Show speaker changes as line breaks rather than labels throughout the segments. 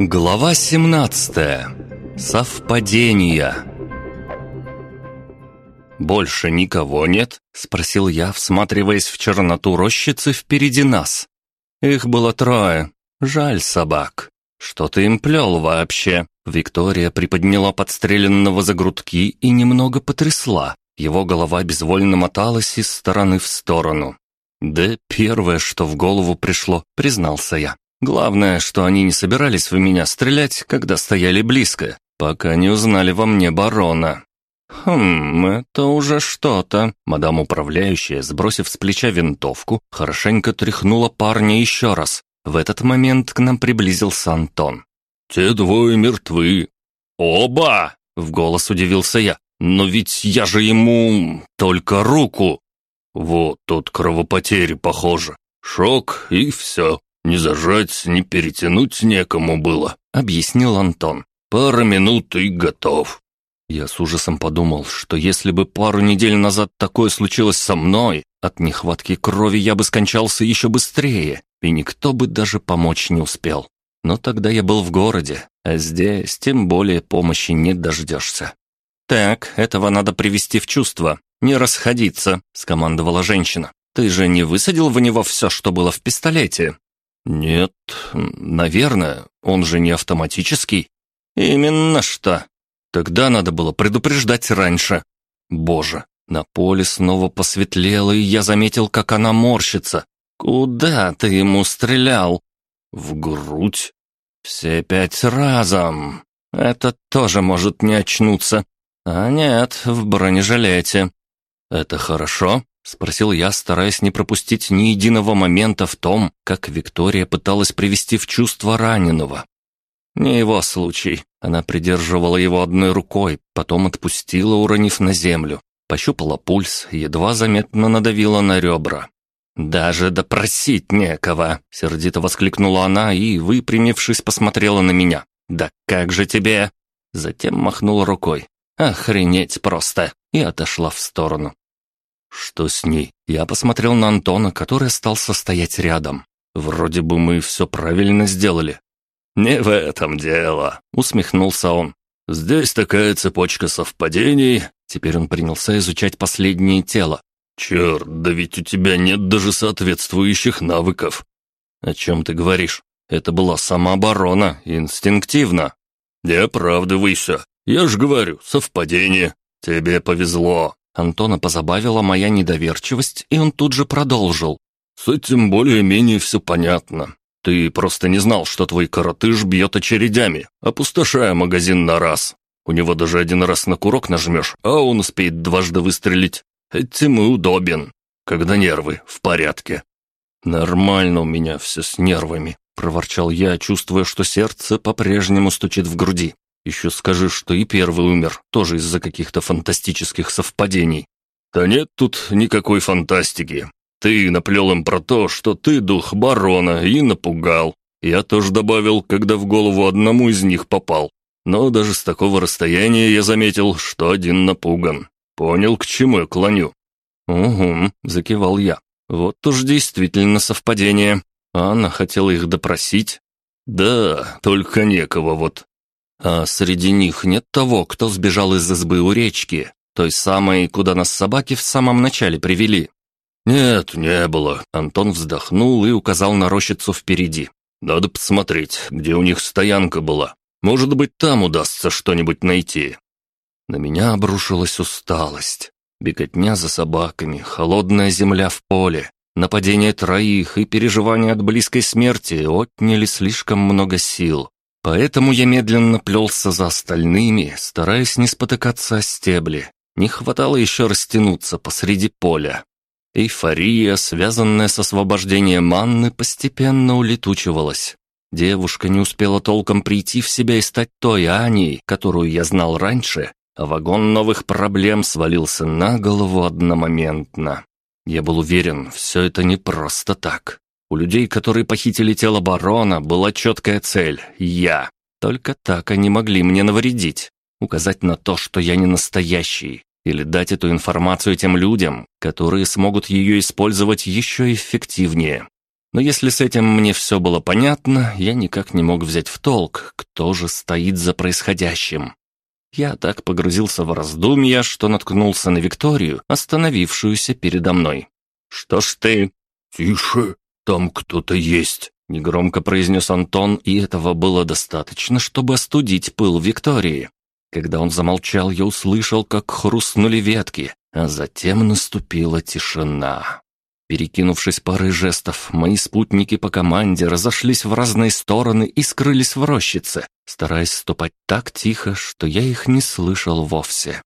Глава 17. Совпадения. «Больше никого нет?» — спросил я, всматриваясь в черноту рощицы впереди нас. Их было трое. Жаль собак. Что ты им плел вообще? Виктория приподняла подстреленного за грудки и немного потрясла. Его голова безвольно моталась из стороны в сторону. «Да первое, что в голову пришло», — признался я. «Главное, что они не собирались в меня стрелять, когда стояли близко, пока не узнали во мне барона». «Хм, это уже что-то». Мадам управляющая, сбросив с плеча винтовку, хорошенько тряхнула парня еще раз. В этот момент к нам приблизился Антон.
«Те двое мертвы».
«Оба!» — в голос удивился я. «Но ведь я же ему только руку».
«Вот тут кровопотери, похоже. Шок и все. Не зажать, не перетянуть некому было», — объяснил Антон. «Пара минут и готов».
Я с ужасом подумал, что если бы пару недель назад такое случилось со мной, от нехватки крови я бы скончался еще быстрее, и никто бы даже помочь не успел. Но тогда я был в городе, а здесь тем более помощи не дождешься. «Так, этого надо привести в чувство, не расходиться», — скомандовала женщина. «Ты же не высадил в него все, что было в пистолете?»
«Нет, наверное, он же не автоматический».
«Именно что. Тогда надо было предупреждать раньше. Боже, на поле снова посветлело, и я заметил, как она морщится. Куда ты ему стрелял?
В грудь.
Все пять разом. Это тоже может не очнуться. А нет, в бронежилете. Это хорошо? Спросил я, стараясь не пропустить ни единого момента в том, как Виктория пыталась привести в чувство раненого. Не его случай. Она придерживала его одной рукой, потом отпустила, уронив на землю. Пощупала пульс, едва заметно надавила на ребра. «Даже допросить некого!» — сердито воскликнула она и, выпрямившись, посмотрела на меня. «Да как же тебе?» Затем махнула рукой. «Охренеть просто!» и отошла в сторону.
«Что с ней?»
Я посмотрел на Антона, который остался стоять рядом.
«Вроде бы мы все правильно сделали.
«Не в этом дело», — усмехнулся он.
«Здесь такая цепочка совпадений».
Теперь он принялся изучать последнее тело.
«Черт, да ведь у тебя нет даже соответствующих навыков».
«О чем ты говоришь? Это была самооборона, инстинктивно».
«Не оправдывайся. Я ж говорю, совпадение. Тебе повезло».
Антона позабавила моя недоверчивость, и он тут же продолжил.
«С этим более-менее все понятно. Ты просто не знал, что твой коротыш бьет очередями, опустошая магазин на раз. У него даже один раз на курок нажмешь, а он успеет дважды выстрелить. Этим и удобен, когда нервы в порядке.
«Нормально у меня все с нервами», — проворчал я, чувствуя, что сердце по-прежнему стучит в груди. «Еще скажи, что и первый умер, тоже из-за каких-то фантастических совпадений».
«Да нет тут никакой фантастики. Ты наплел им про то, что ты дух барона, и напугал. Я тоже добавил, когда в голову одному из них попал. Но даже с такого расстояния я заметил, что один напуган. Понял, к чему я клоню?»
«Угу», — закивал я. «Вот уж действительно совпадение. Она хотела их допросить».
«Да, только некого вот».
«А среди них нет того, кто сбежал из избы у речки, той самой, куда нас собаки в самом начале привели?»
«Нет, не было».
Антон вздохнул и указал на рощицу впереди.
«Надо посмотреть, где у них стоянка была. Может быть, там удастся что-нибудь найти».
На меня обрушилась усталость. Беготня за собаками, холодная земля в поле, нападение троих и переживания от близкой смерти отняли слишком много сил. Поэтому я медленно плелся за остальными, стараясь не спотыкаться о стебли. Не хватало еще растянуться посреди поля. Эйфория, связанная с освобождением манны, постепенно улетучивалась. Девушка не успела толком прийти в себя и стать той Аней, которую я знал раньше, а вагон новых проблем свалился на голову одномоментно. Я был уверен, все это не просто так. У людей, которые похитили тело барона, была четкая цель — я. Только так они могли мне навредить, указать на то, что я не настоящий, или дать эту информацию тем людям, которые смогут ее использовать еще эффективнее. Но если с этим мне все было понятно, я никак не мог взять в толк, кто же стоит за происходящим. Я так погрузился в раздумья, что наткнулся на Викторию, остановившуюся передо мной. «Что ж ты?»
«Тише, там кто-то есть», —
негромко произнес Антон, и этого было достаточно, чтобы остудить пыл Виктории. Когда он замолчал, я услышал, как хрустнули ветки, а затем наступила тишина. Перекинувшись парой жестов, мои спутники по команде разошлись в разные стороны и скрылись в рощице, стараясь ступать так тихо, что я их не слышал вовсе.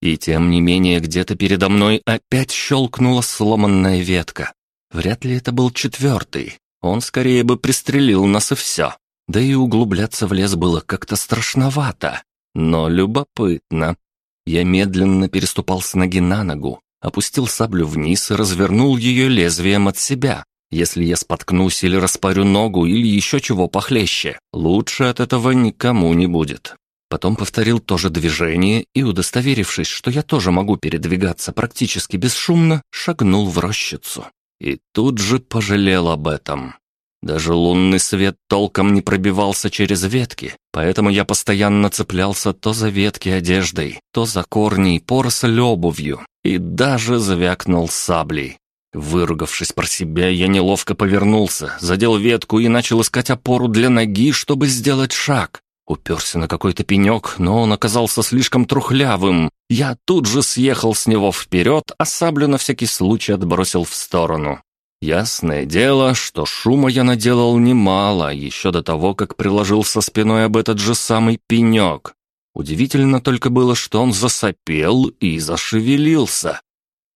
И тем не менее где-то передо мной опять щелкнула сломанная ветка. Вряд ли это был четвертый. Он скорее бы пристрелил нас и все. Да и углубляться в лес было как-то страшновато. Но любопытно. Я медленно переступал с ноги на ногу, опустил саблю вниз и развернул ее лезвием от себя. Если я споткнусь или распарю ногу или еще чего похлеще, лучше от этого никому не будет. Потом повторил то же движение и, удостоверившись, что я тоже могу передвигаться практически бесшумно, шагнул в рощицу. И тут же пожалел об этом. Даже лунный свет толком не пробивался через ветки, поэтому я постоянно цеплялся то за ветки одеждой, то за корни и поросль обувью, и даже звякнул саблей. Выругавшись про себя, я неловко повернулся, задел ветку и начал искать опору для ноги, чтобы сделать шаг. Уперся на какой-то пенек, но он оказался слишком трухлявым. Я тут же съехал с него вперед, а саблю на всякий случай отбросил в сторону. Ясное дело, что шума я наделал немало, еще до того, как приложился спиной об этот же самый пенек. Удивительно только было, что он засопел и зашевелился.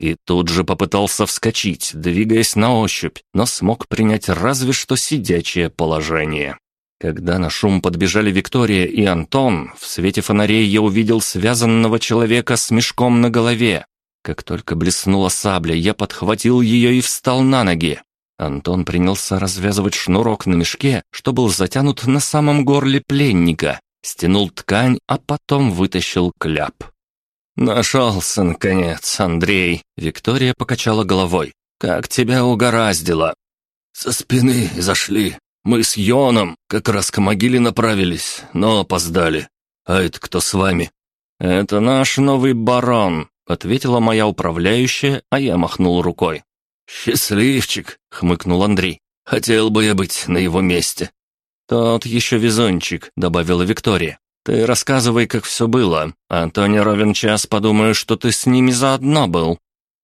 И тут же попытался вскочить, двигаясь на ощупь, но смог принять разве что сидячее положение. Когда на шум подбежали Виктория и Антон, в свете фонарей я увидел связанного человека с мешком на голове. Как только блеснула сабля, я подхватил ее и встал на ноги. Антон принялся развязывать шнурок на мешке, что был затянут на самом горле пленника, стянул ткань, а потом вытащил кляп. «Нашелся, наконец, Андрей!» Виктория покачала головой. «Как тебя угораздило!»
«Со спины зашли. Мы с Йоном как раз к могиле направились, но опоздали. А это кто с вами?»
«Это наш новый барон», — ответила моя управляющая, а я махнул рукой.
«Счастливчик», — хмыкнул Андрей. «Хотел бы я быть на его месте».
«Тот еще везунчик», — добавила Виктория. «Ты рассказывай, как все было, а то не ровен час подумаю, что ты с ними заодно был».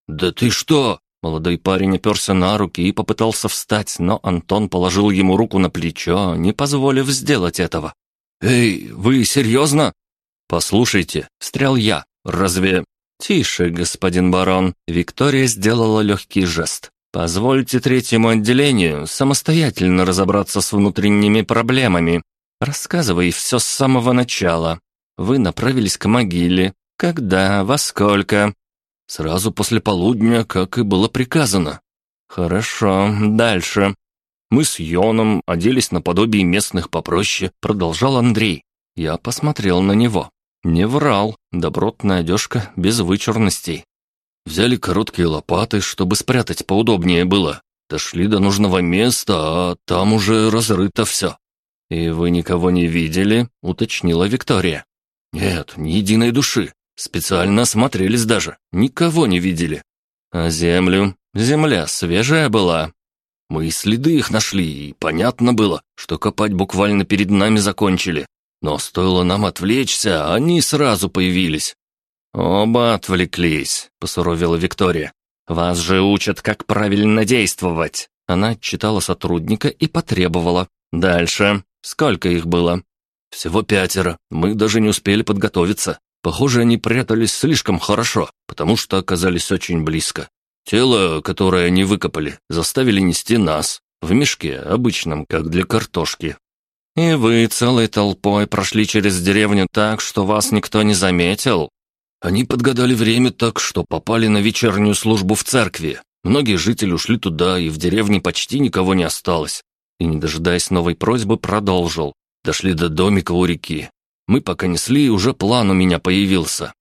«Да ты что?»
Молодой парень оперся на руки и попытался встать, но Антон положил ему руку на плечо, не позволив сделать этого.
«Эй, вы серьезно?»
«Послушайте», — встрял я, — «разве...» «Тише, господин барон», — Виктория сделала легкий жест. «Позвольте третьему отделению самостоятельно разобраться с внутренними проблемами. Рассказывай все с самого начала. Вы направились к могиле. Когда? Во сколько?»
«Сразу после полудня, как и было приказано».
«Хорошо, дальше».
«Мы с Йоном оделись наподобие местных попроще», — продолжал Андрей.
Я посмотрел на него. Не врал, добротная одежка без вычурностей.
Взяли короткие лопаты, чтобы спрятать поудобнее было. Дошли до нужного места, а там уже разрыто все.
«И вы никого не видели?» — уточнила Виктория.
«Нет, ни единой души. Специально осмотрелись даже. Никого не видели».
«А землю? Земля свежая была?»
«Мы и следы их нашли, и понятно было, что копать буквально перед нами закончили. Но стоило нам отвлечься, они сразу появились.
«Оба отвлеклись», — посуровила Виктория. «Вас же учат, как правильно действовать». Она отчитала сотрудника и потребовала. «Дальше. Сколько их было?»
«Всего пятеро. Мы даже не успели подготовиться. Похоже, они прятались слишком хорошо, потому что оказались очень близко. Тело, которое они выкопали, заставили нести нас. В мешке, обычном, как для картошки.
«И вы целой толпой прошли через деревню так, что вас никто не заметил?»
«Они подгадали время так, что попали на вечернюю службу в церкви. Многие жители ушли туда, и в деревне почти никого не осталось». И, не дожидаясь новой просьбы, продолжил. Дошли до домика у реки. Мы пока несли, и уже план у меня появился.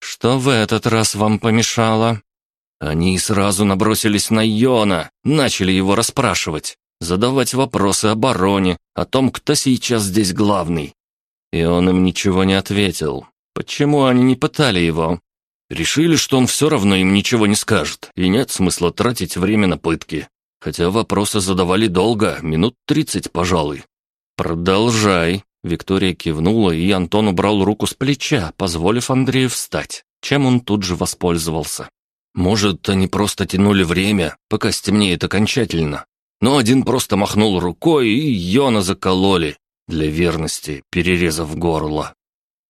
«Что в этот раз вам помешало?»
Они сразу набросились на Йона, начали его расспрашивать.
задавать вопросы о бароне, о том, кто сейчас здесь главный. И он им ничего не ответил. Почему они не пытали его? Решили, что он все равно им ничего не скажет, и нет смысла тратить время на пытки. Хотя вопросы задавали долго, минут тридцать, пожалуй. «Продолжай», — Виктория кивнула, и Антон убрал руку с плеча, позволив Андрею встать, чем он тут же воспользовался. Может, они просто тянули время, пока стемнеет окончательно. Но один просто махнул рукой, и Йона закололи, для верности перерезав горло.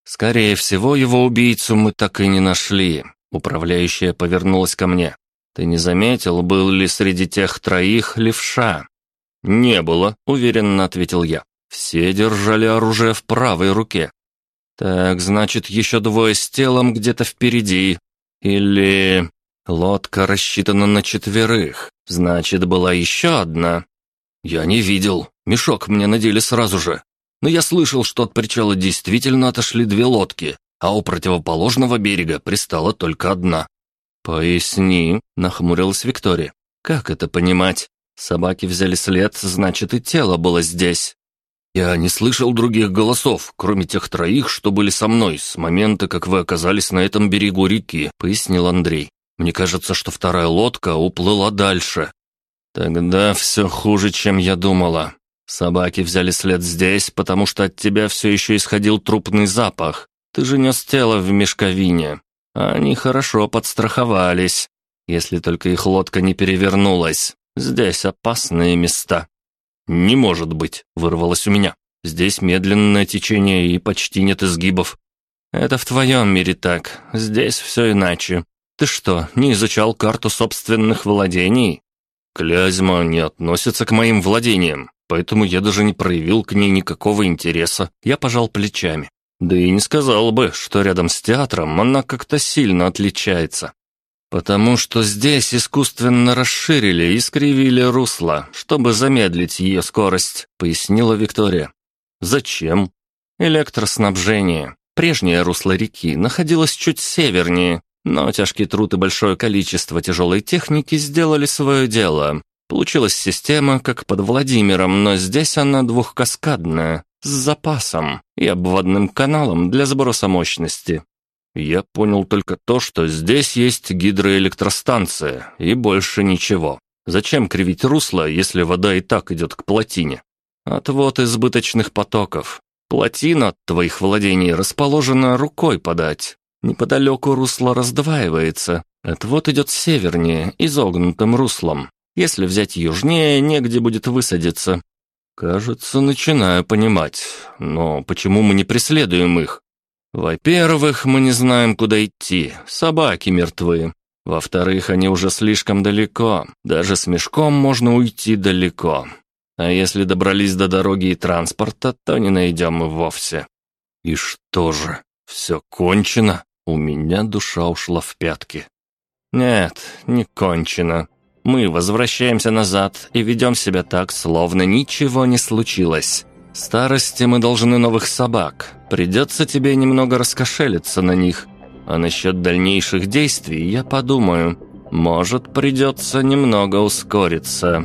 Скорее всего, его убийцу мы так и не нашли. Управляющая повернулась ко мне. Ты не заметил, был ли среди тех троих левша? Не было, уверенно ответил я. Все держали оружие в правой руке. Так, значит, еще двое с телом где-то впереди. Или... Лодка рассчитана на четверых. Значит, была еще одна. Я не видел. Мешок мне надели сразу же. Но я слышал, что от причала действительно отошли две лодки, а у противоположного берега пристала только одна. «Поясни», — нахмурилась Виктория. «Как это понимать? Собаки взяли след, значит, и тело было здесь». «Я не слышал других голосов, кроме тех троих, что были со мной с момента, как вы оказались на этом берегу реки», — пояснил Андрей. «Мне кажется, что вторая лодка уплыла дальше». «Тогда все хуже, чем я думала. Собаки взяли след здесь, потому что от тебя все еще исходил трупный запах. Ты же нес тело в мешковине. Они хорошо подстраховались, если только их лодка не перевернулась. Здесь опасные места». «Не может быть», — вырвалось у меня. «Здесь медленное течение и почти нет изгибов». «Это в твоем мире так. Здесь все иначе. Ты что, не изучал карту собственных владений?» «Клязьма не относится к моим владениям, поэтому я даже не проявил к ней никакого интереса. Я пожал плечами. Да и не сказал бы, что рядом с театром она как-то сильно отличается. «Потому что здесь искусственно расширили и скривили русло, чтобы замедлить ее скорость», — пояснила Виктория. «Зачем?» «Электроснабжение. Прежнее русло реки находилось чуть севернее, но тяжкий труд и большое количество тяжелой техники сделали свое дело. Получилась система, как под Владимиром, но здесь она двухкаскадная, с запасом и обводным каналом для сброса мощности. Я понял только то, что здесь есть гидроэлектростанция, и больше ничего. Зачем кривить русло, если вода и так идет к плотине? Отвод избыточных потоков. Плотина от твоих владений расположена рукой подать. Неподалеку русло раздваивается. Отвод идет севернее, изогнутым руслом. Если взять южнее, негде будет высадиться. Кажется, начинаю понимать. Но почему мы не преследуем их? Во-первых, мы не знаем, куда идти, собаки мертвы. Во-вторых, они уже слишком далеко, даже с мешком можно уйти далеко. А если добрались до дороги и транспорта, то не найдем и вовсе. И что же, все кончено? У меня душа ушла в пятки. Нет, не кончено. Мы возвращаемся назад и ведем себя так, словно ничего не случилось. Старости мы должны новых собак. Придется тебе немного раскошелиться на них. А насчет дальнейших действий я подумаю. Может, придется немного ускориться».